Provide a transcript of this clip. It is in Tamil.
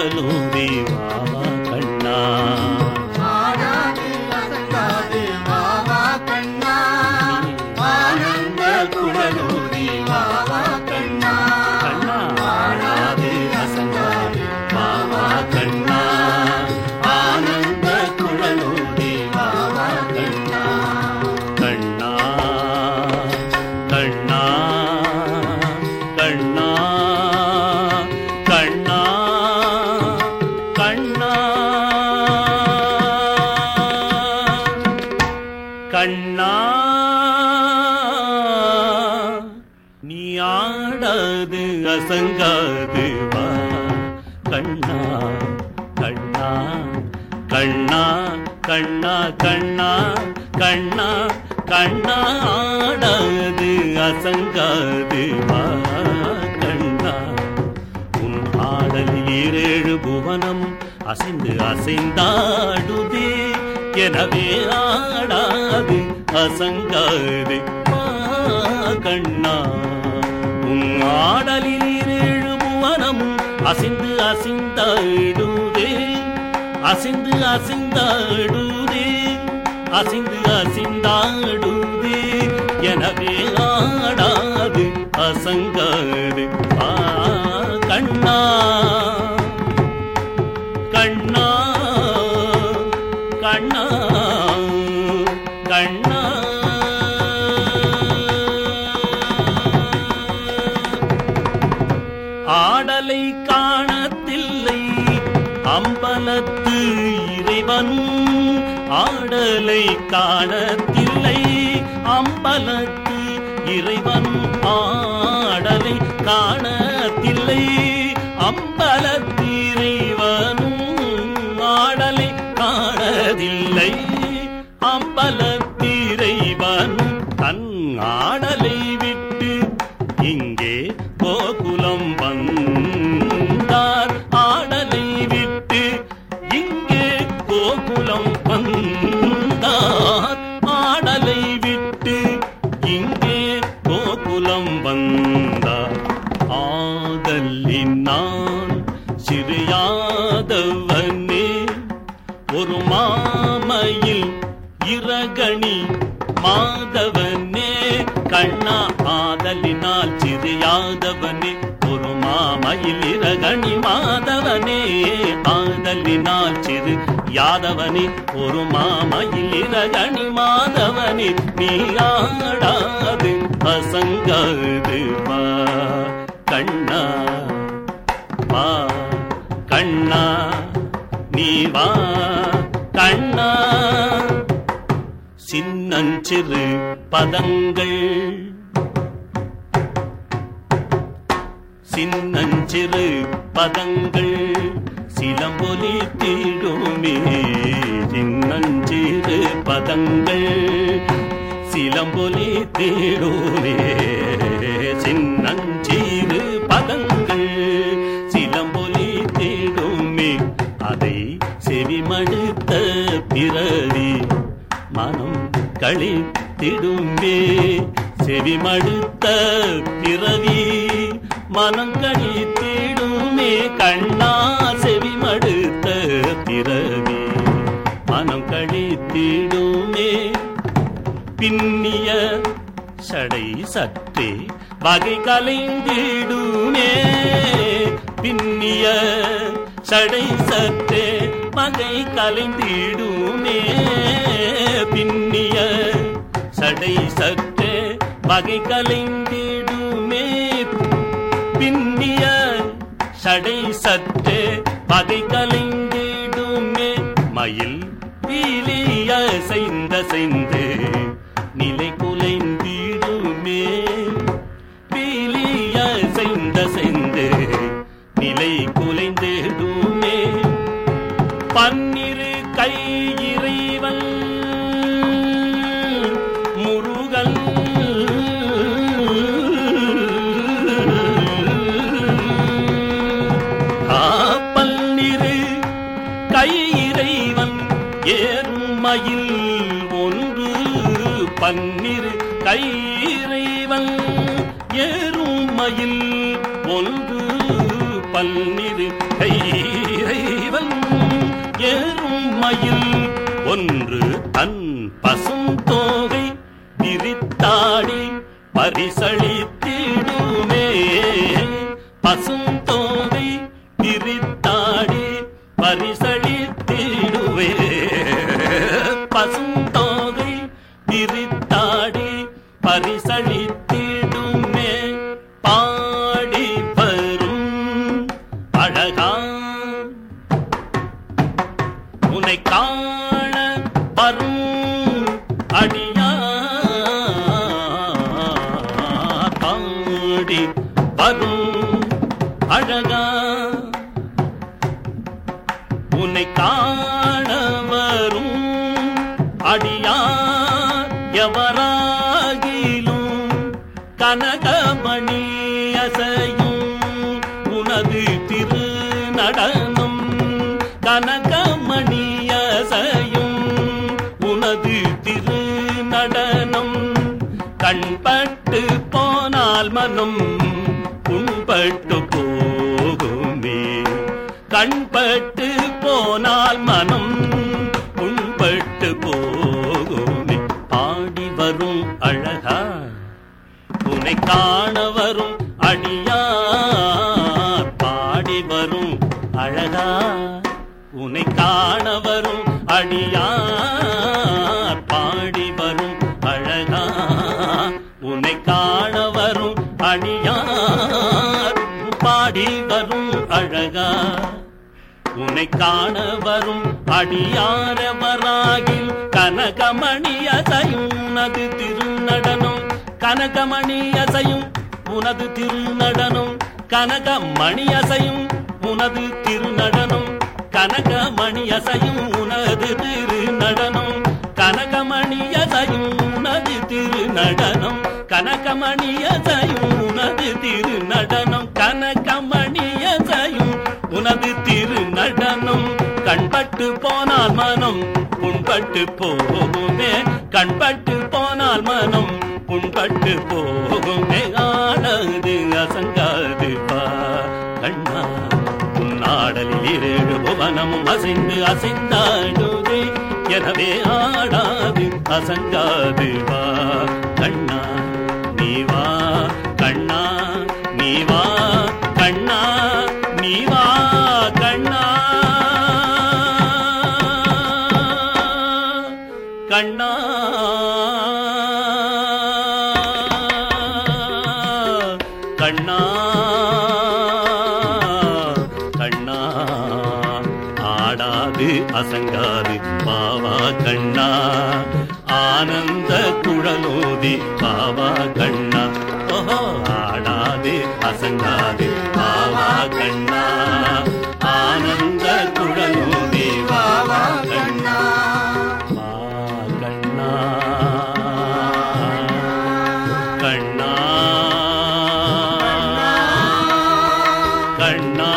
కలుదేవా கண்ணா. நீ ஆடாது அசங்காது வா. கண்ணா கண்ணா கண்ணா கண்ணா கண்ணா கண்ணா கண்ணா ஆடாது அசங்காது வா. கண்ணா உன் ஆடல் ஏழு புவனம் அசைந்து அசைந்தாடுதே. எனவே ஆடாது அசங்காது கண்ணா. உன் ஆடலில் ஈரேழு புவனம் அசைந்து அசைந்தாடுதே அசைந்து அசைந்தாடுதே அசைந்து அசைந்தாடுதே. எனவே ஆடாது அசங்காது கண்ணா. அம்பலத்து இறைவன் ஆடலை காணத்தில்லை. அம்பலத்து இறைவன் ஆடலை காணத்தில்லை. அம்பலத்து இறைவனும் ஆடலை காணதில்லை. அம்பலத்து மாதவனே கண்ணா ஆதலினால் சிறியாதவனே ஒரு மாமையில் இரகணி மாதவனே ஆதலினால் சிறு யாதவனே ஒரு மாமையில் இரகணி மாதவனே நீ ஆடாது அசங்காது வா கண்ணா வா கண்ணா நீ வா கண்ணா. சின்னஞ்சிறு பதங்கள். சின்னஞ்சிறு பதங்கள். சிலம்பொலி தீடுமே சின்னஞ்சிறு பதங்கள். சிலம்பொலி தீடுமே சின்ன மனம் கழித்திடுமே செவிமடுத்த பிறவி மனங்கழித்திடுமே கண்ணா செவிமடுத்த பிறவி மனம் கழித்திடுமே பின்னிய சடை சற்றே வகை கலைந்திடுமே. பின்னிய சடை சற்றே வகை கலைந்திடுமே. வகை கலைந்திடுமே ஒன்று பன்னிரு. கைவன் ஏறும் மயில். ஒன்று தன் பசும் தோகை விரித்தாடி பரிசளித்திடுமே. பசும் தோகை பிரித்தாடி பரிசளித்திடுவே உன்னை காண வரும் அடியாடி வரும் அழகா. உன்னை காண வரும் அடியார். எவர நடனம். கண்பட்டு போனால் மனம் புண்பட்டு போகுமே. கண்பட்டு போனால் மனம் புண்பட்டு போகுமே. பாடி வரும் அழகா. உனை காண வரும் அடிய. பாடி வரும் அழகா. உனை காண வரும் அடியாரவராகில் கனகமணி அசையும் உனது திருநடனம். கனகமணி அசையும் உனது திருநடனம். கனகமணி அசையும் உனது திருநடனம். கனகமணி அசையும் உனது திருநடனம். கனகமணி அசையும் உனது திருநடனம். கனகமணி கண்பட்டு போனால் மனம் புண்பட்டு போகுமே கண்பட்டு போனால் மனம் புண்பட்டு போகுமே. ஆனது அசங்காது பா கண்ணா. உன்னாடலில் இரேழு புவனமும் அசைந்து அசைந்தாடுதே. எனவே ஆடாது அசங்காது வா கண்ணா. நீ வா அசங்காது பாவா கண்ணா. ஆனந்த குழலோதி பாவா கண்ணா. ஓஹோ ஆடாது அசங்காது பாவா கண்ணா. ஆனந்த குழலோதி பாவா கண்ணா. கண்ணா. கண்ணா. கண்ணா.